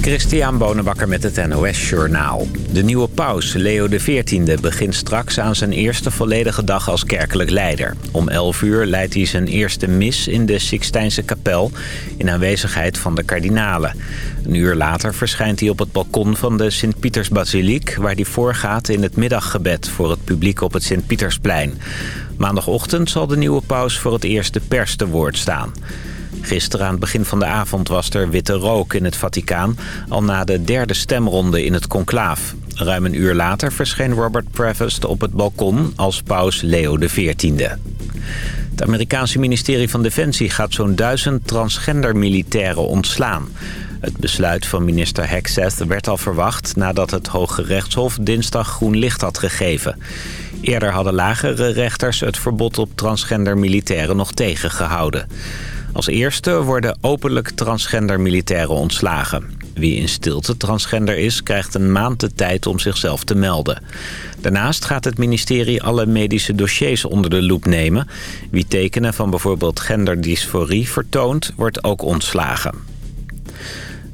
Christian Bonenbakker met het NOS Journaal. De nieuwe paus, Leo XIV, begint straks aan zijn eerste volledige dag als kerkelijk leider. Om 11 uur leidt hij zijn eerste mis in de Sixtijnse kapel... in aanwezigheid van de kardinalen. Een uur later verschijnt hij op het balkon van de Sint-Pietersbasiliek... waar hij voorgaat in het middaggebed voor het publiek op het Sint-Pietersplein. Maandagochtend zal de nieuwe paus voor het eerst de pers te woord staan... Gisteren aan het begin van de avond was er witte rook in het Vaticaan... al na de derde stemronde in het conclaaf. Ruim een uur later verscheen Robert Prevost op het balkon als paus Leo XIV. Het Amerikaanse ministerie van Defensie gaat zo'n duizend transgender militairen ontslaan. Het besluit van minister Hexeth werd al verwacht nadat het Hoge Rechtshof dinsdag groen licht had gegeven. Eerder hadden lagere rechters het verbod op transgender militairen nog tegengehouden. Als eerste worden openlijk transgender militairen ontslagen. Wie in stilte transgender is, krijgt een maand de tijd om zichzelf te melden. Daarnaast gaat het ministerie alle medische dossiers onder de loep nemen. Wie tekenen van bijvoorbeeld genderdysforie vertoont, wordt ook ontslagen.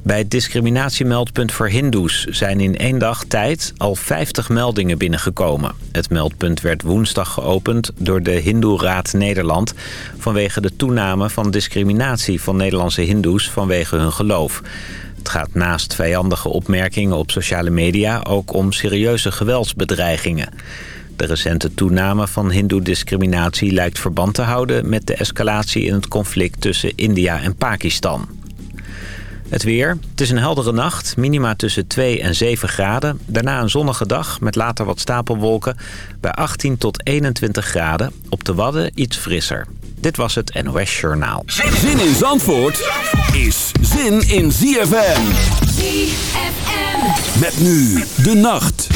Bij het discriminatiemeldpunt voor hindoes zijn in één dag tijd al 50 meldingen binnengekomen. Het meldpunt werd woensdag geopend door de Hindoeraad Nederland... vanwege de toename van discriminatie van Nederlandse hindoes vanwege hun geloof. Het gaat naast vijandige opmerkingen op sociale media ook om serieuze geweldsbedreigingen. De recente toename van hindoe-discriminatie lijkt verband te houden met de escalatie in het conflict tussen India en Pakistan. Het weer. Het is een heldere nacht. Minima tussen 2 en 7 graden. Daarna een zonnige dag met later wat stapelwolken. Bij 18 tot 21 graden. Op de Wadden iets frisser. Dit was het NOS Journaal. Zin in Zandvoort is zin in ZFM. ZFM. Met nu de nacht.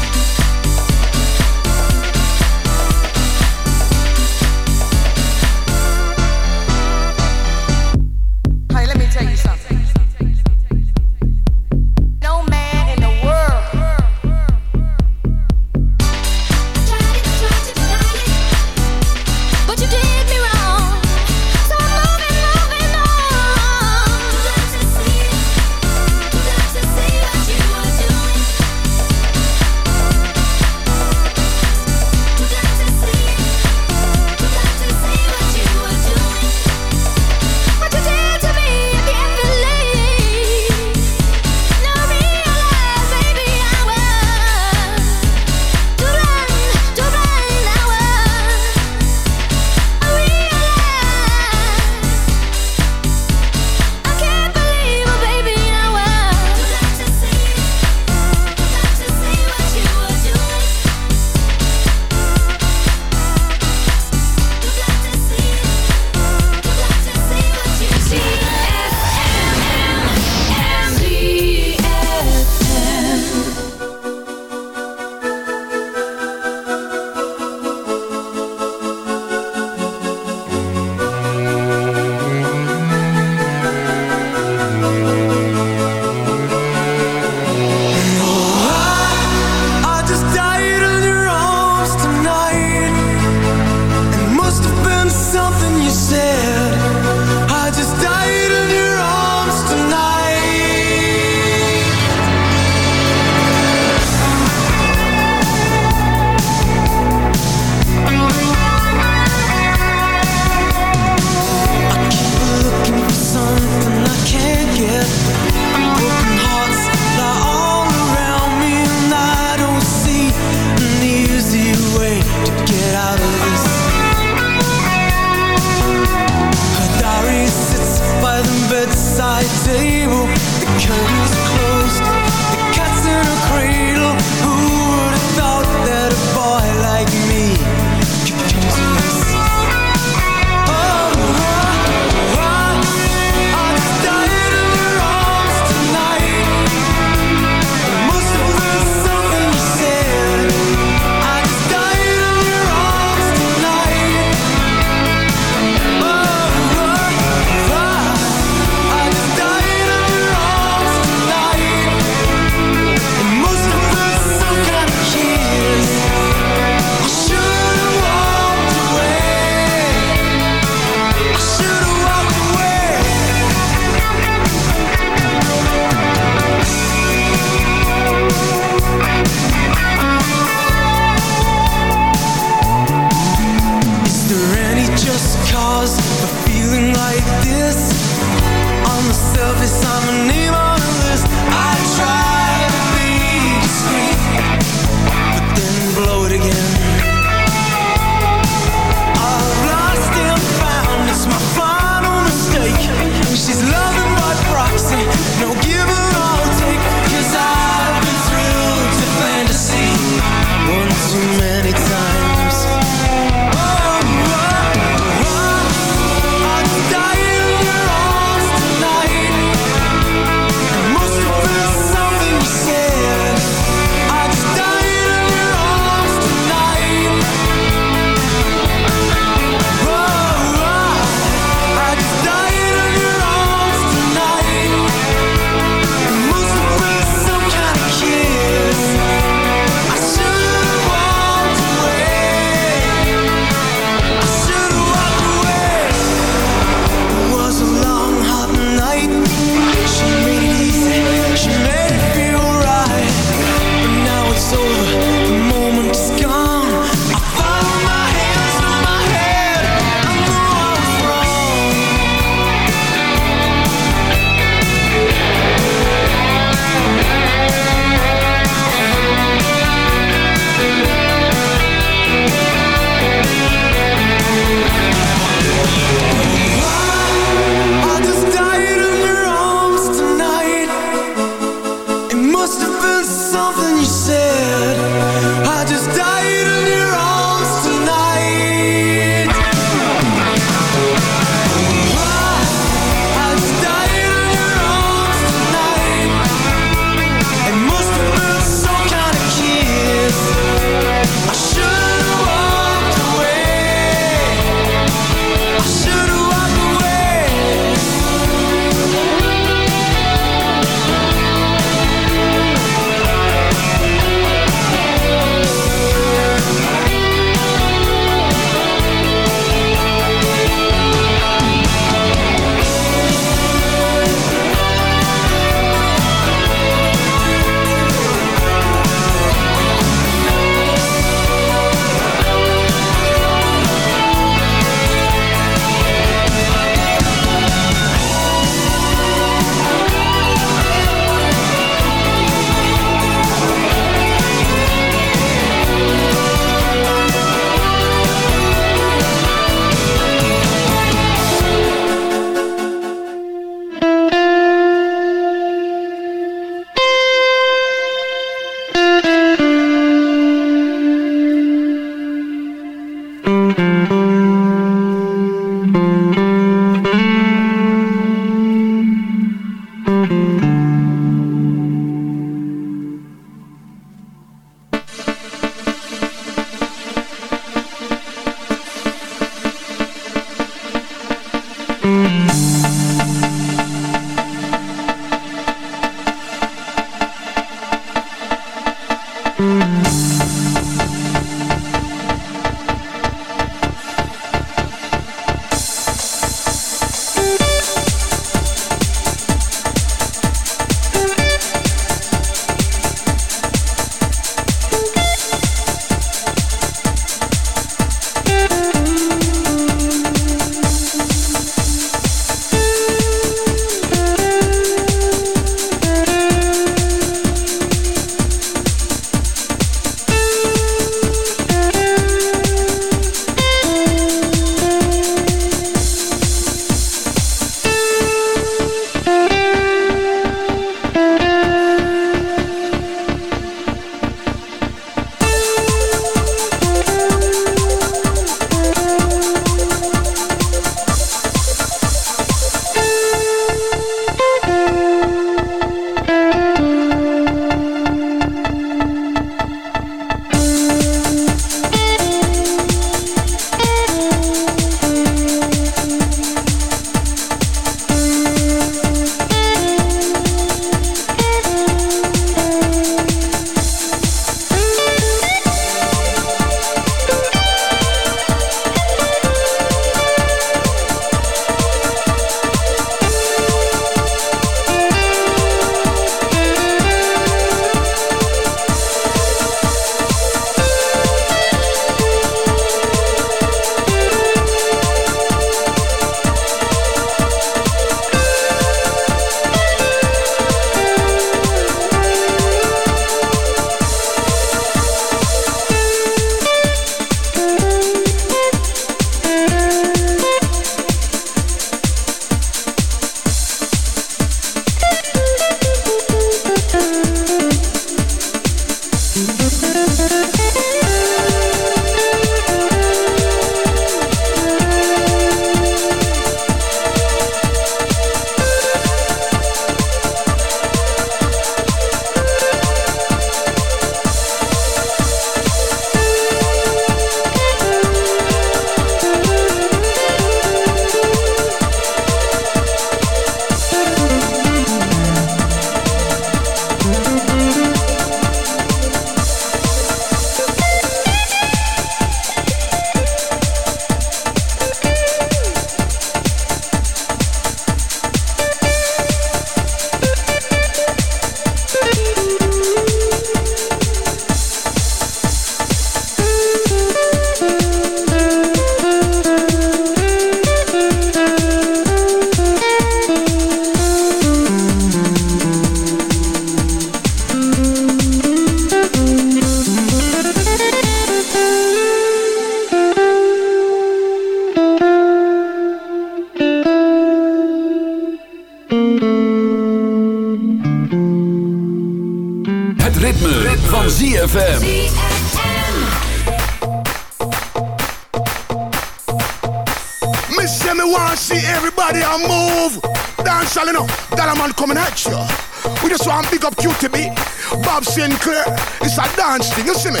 Up QTB. Bob Sinclair. It's a dance thing, you see me?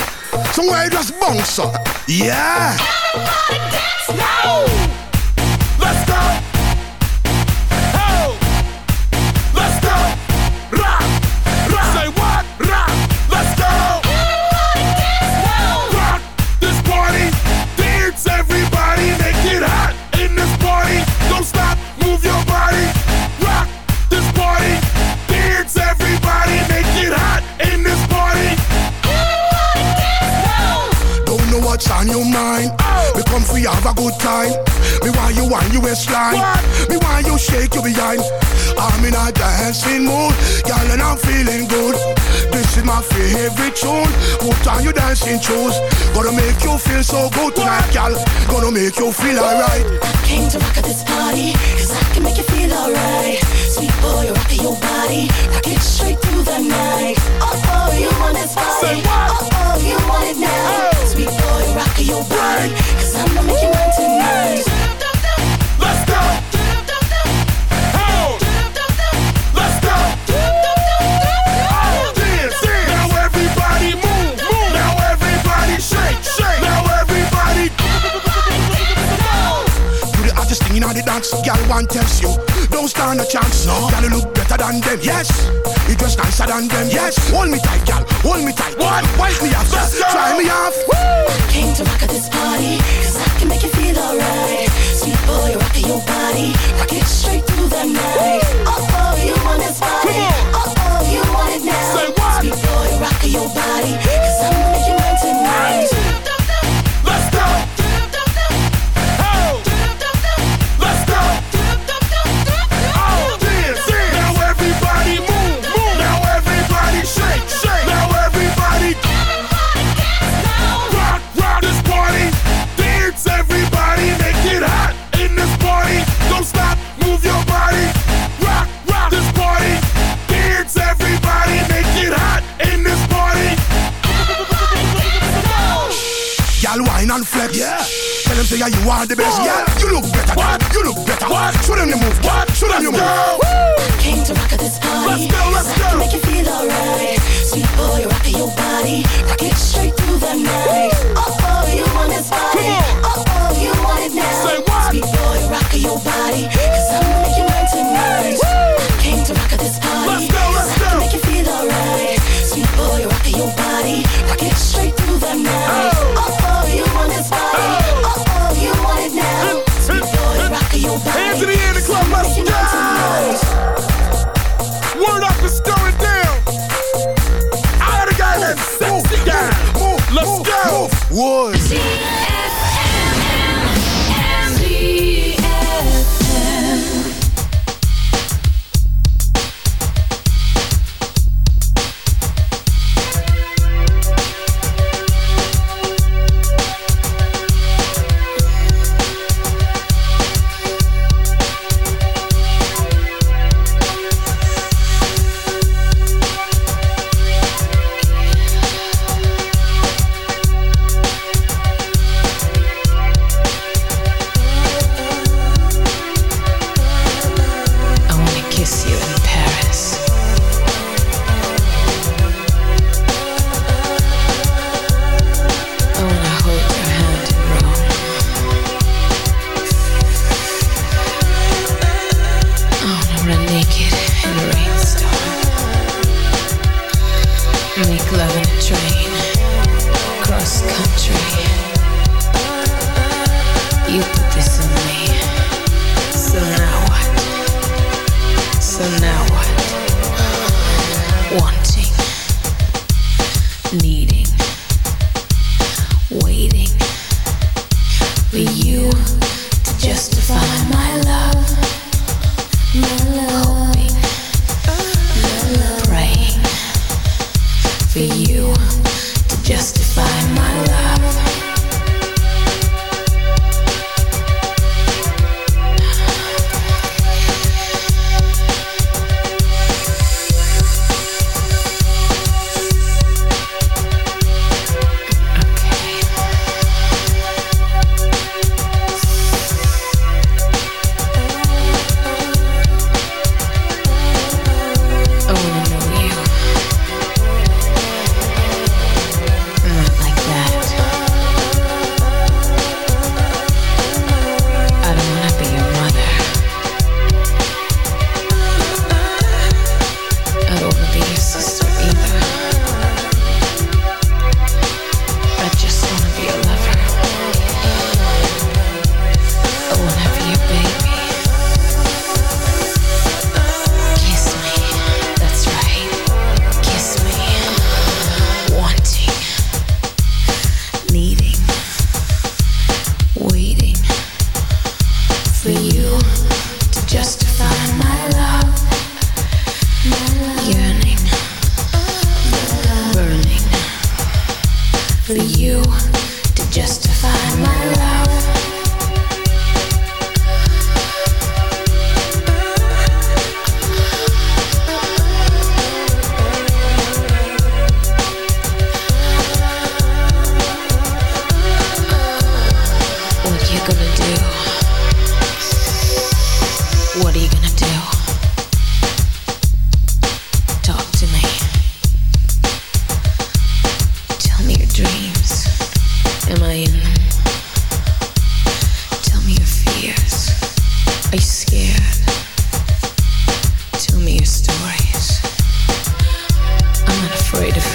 Somewhere you just bounce up. Yeah. Everybody dance now. Is my favorite tune. Put on your dancing shoes. Gonna make you feel so good tonight, girl. Gonna make you feel alright. I Came to rock at this party, cause I can make you feel alright. Sweet boy, rock your body, rock it straight through the night. Oh, oh, you want this body? Oh, oh, you want it now? Sweet boy, rock your body, cause I'm gonna make you mine tonight. The dance, girl. One tells you, don't stand a chance. No, girl, you look better than them. Yes, you dress nicer than them. Yes, hold me tight, girl. Hold me tight. What? Wipe me off, Let's go. try me off. I Came to rock at this party, cause I can make you feel alright. Sweet boy, rock your body, rock it straight through the night. Oh, oh, you want this body? Come on. Oh, oh, you want it now? Say what? Sweet boy, rock your body, cause I'm gonna move your body. Rock, rock this party. Dance, everybody, make it hot in this party. Y'all wine and flex. Yeah. Tell them say yeah, you are the best. Yeah. You look better. What? You look better. What? Show them you move. What? Show them you move. Came to rock at this party, Let's go, let's cause I can go. make you feel alright. Sweet boy, rock your body, rock it straight through the night. Oh, oh, you want this body? Come on. Oh, oh, you want it Say what? Sweet boy, rock your body, cause I'm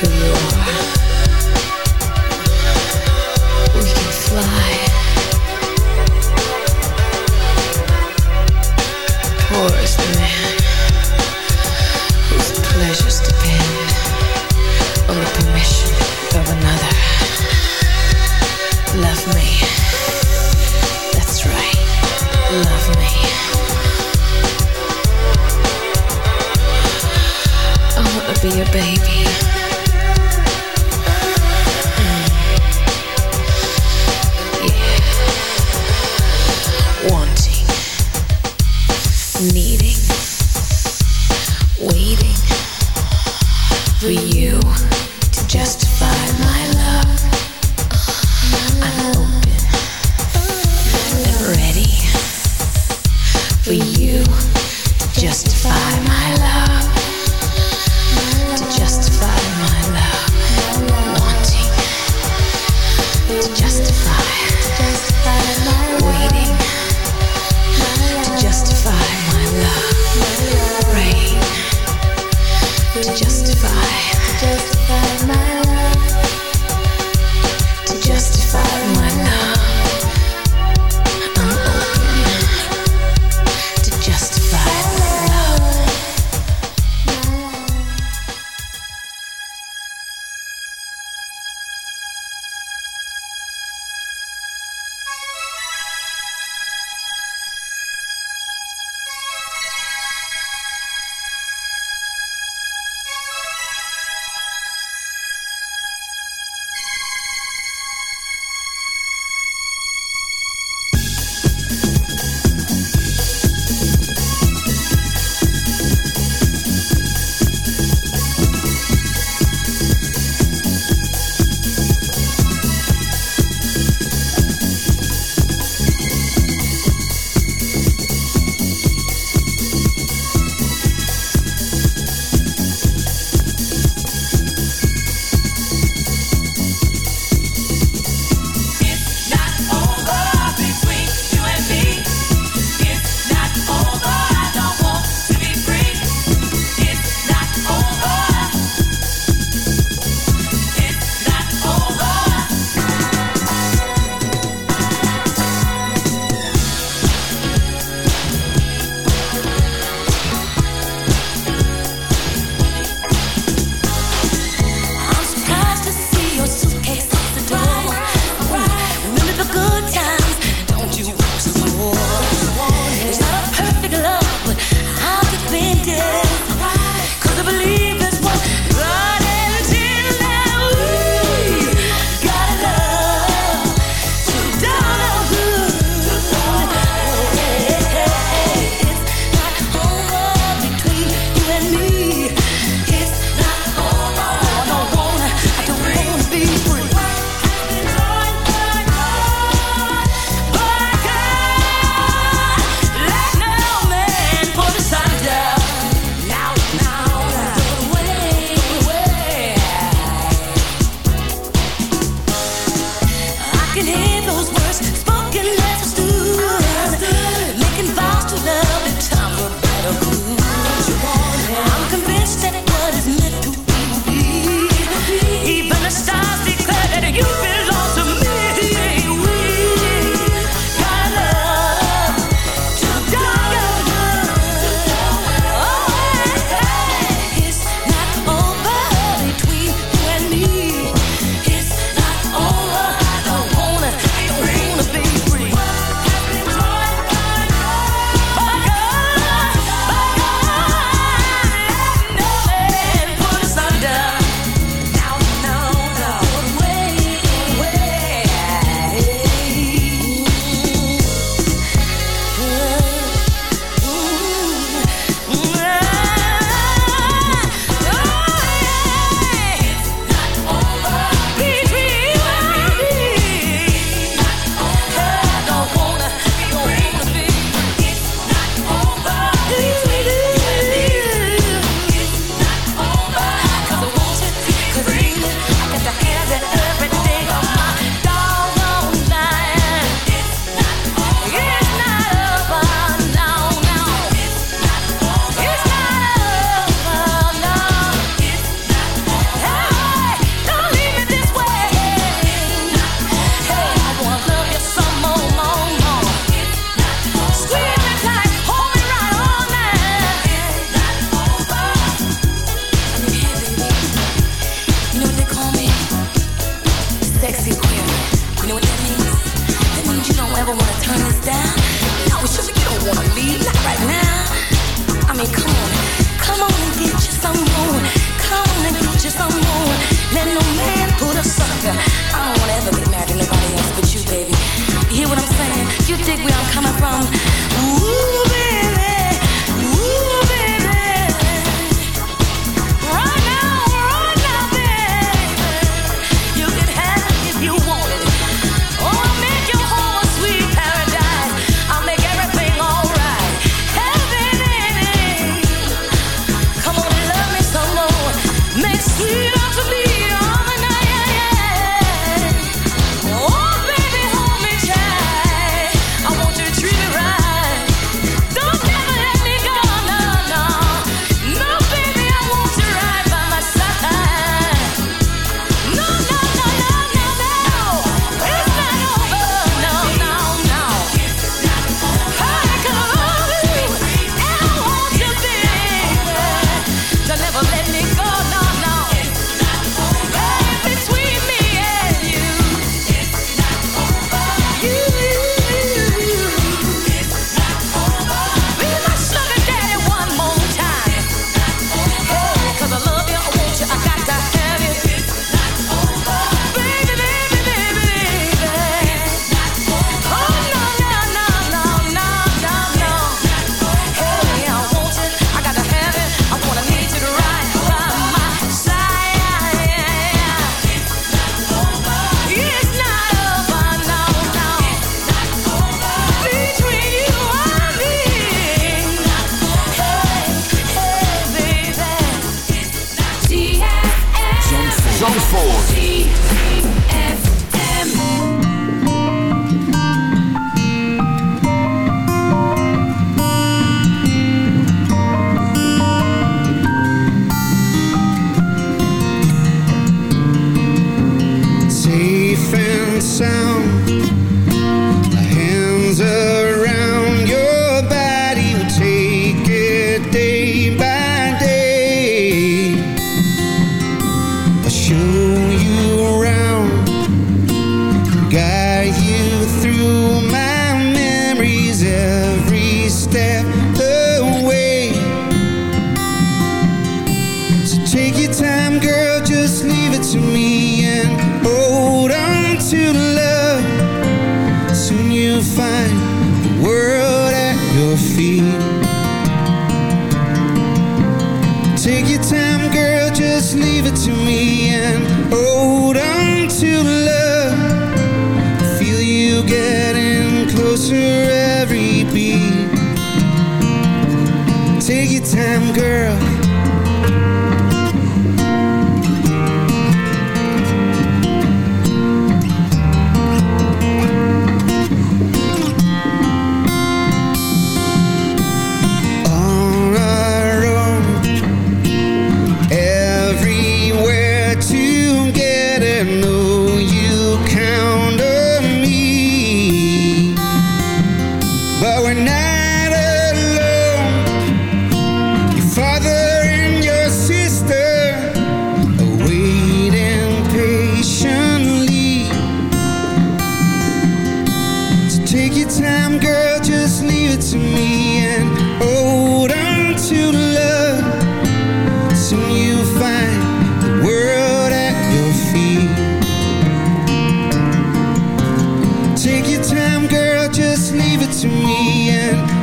velour. To me and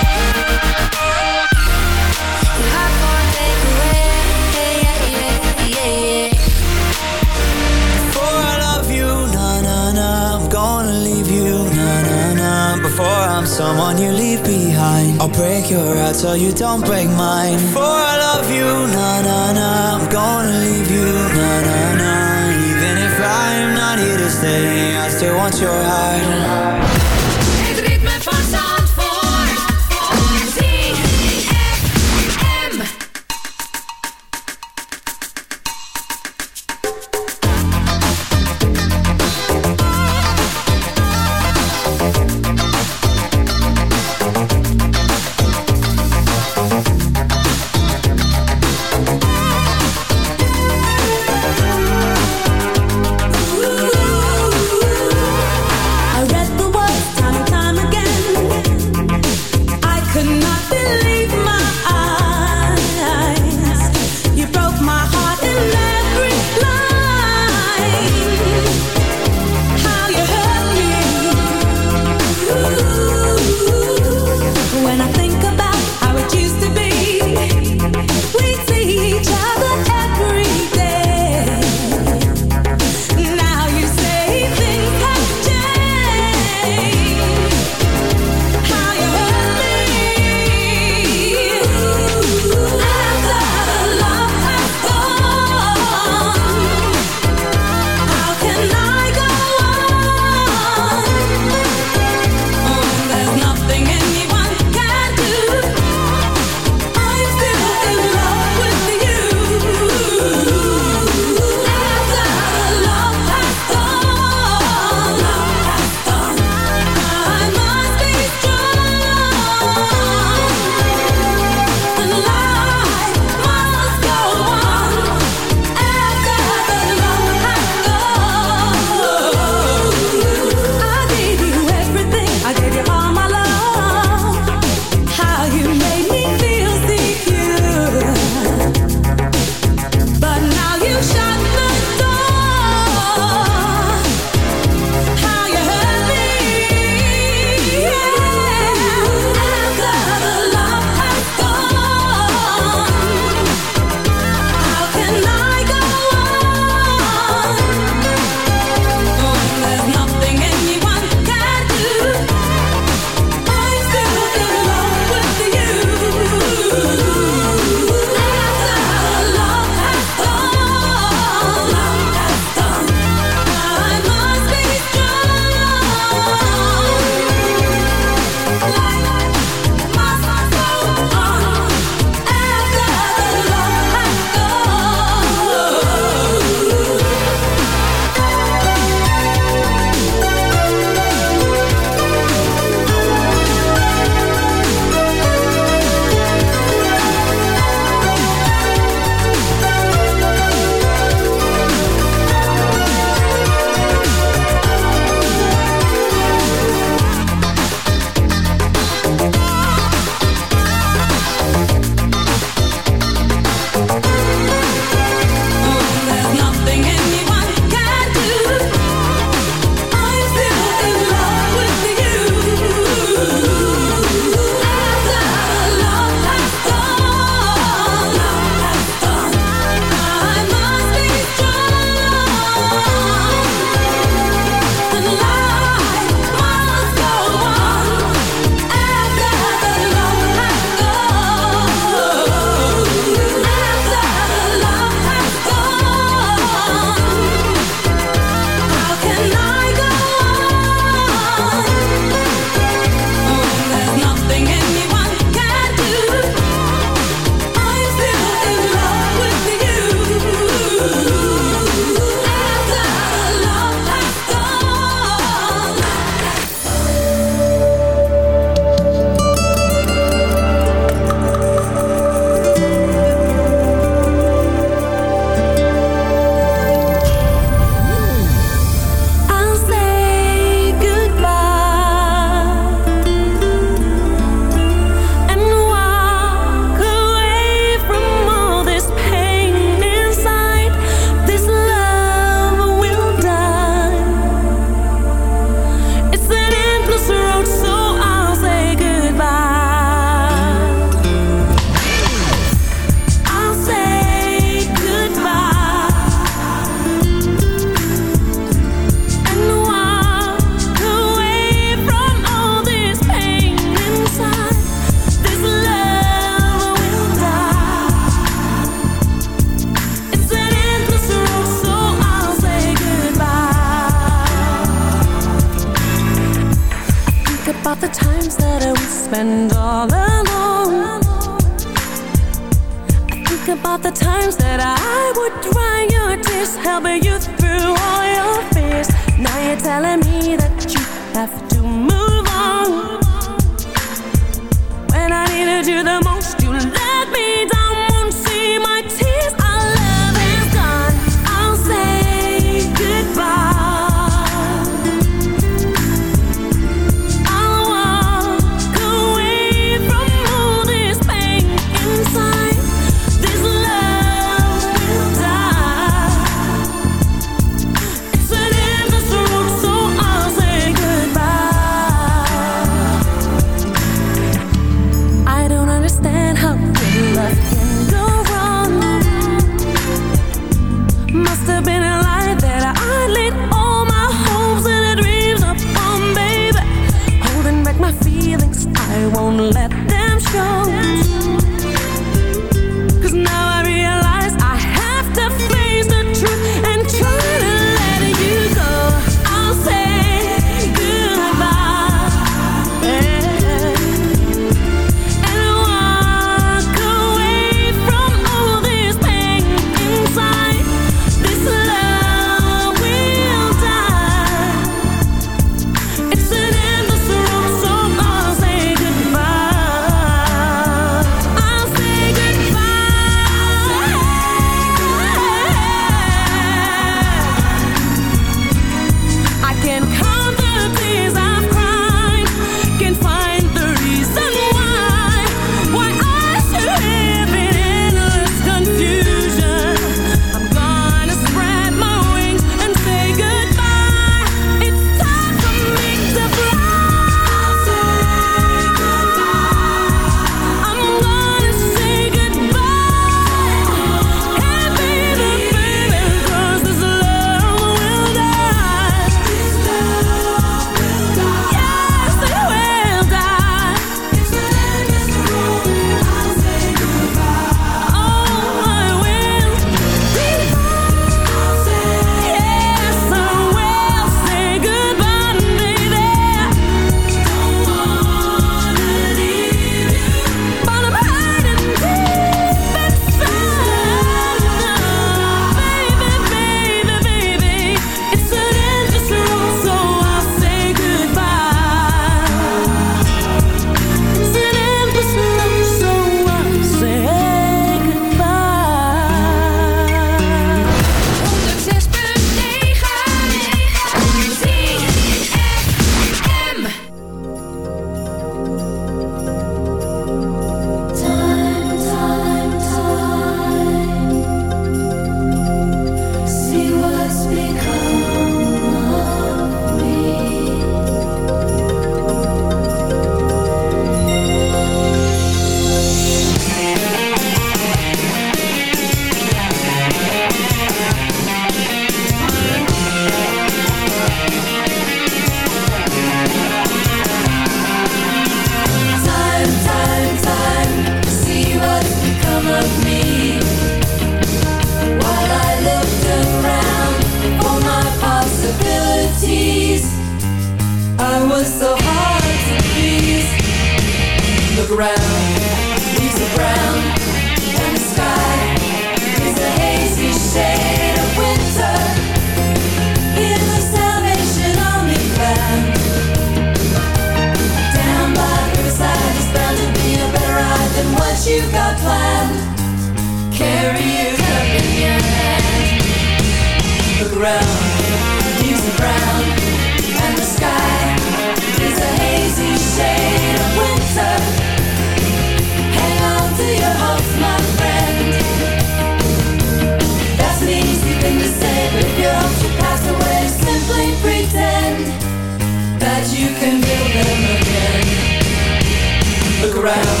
around,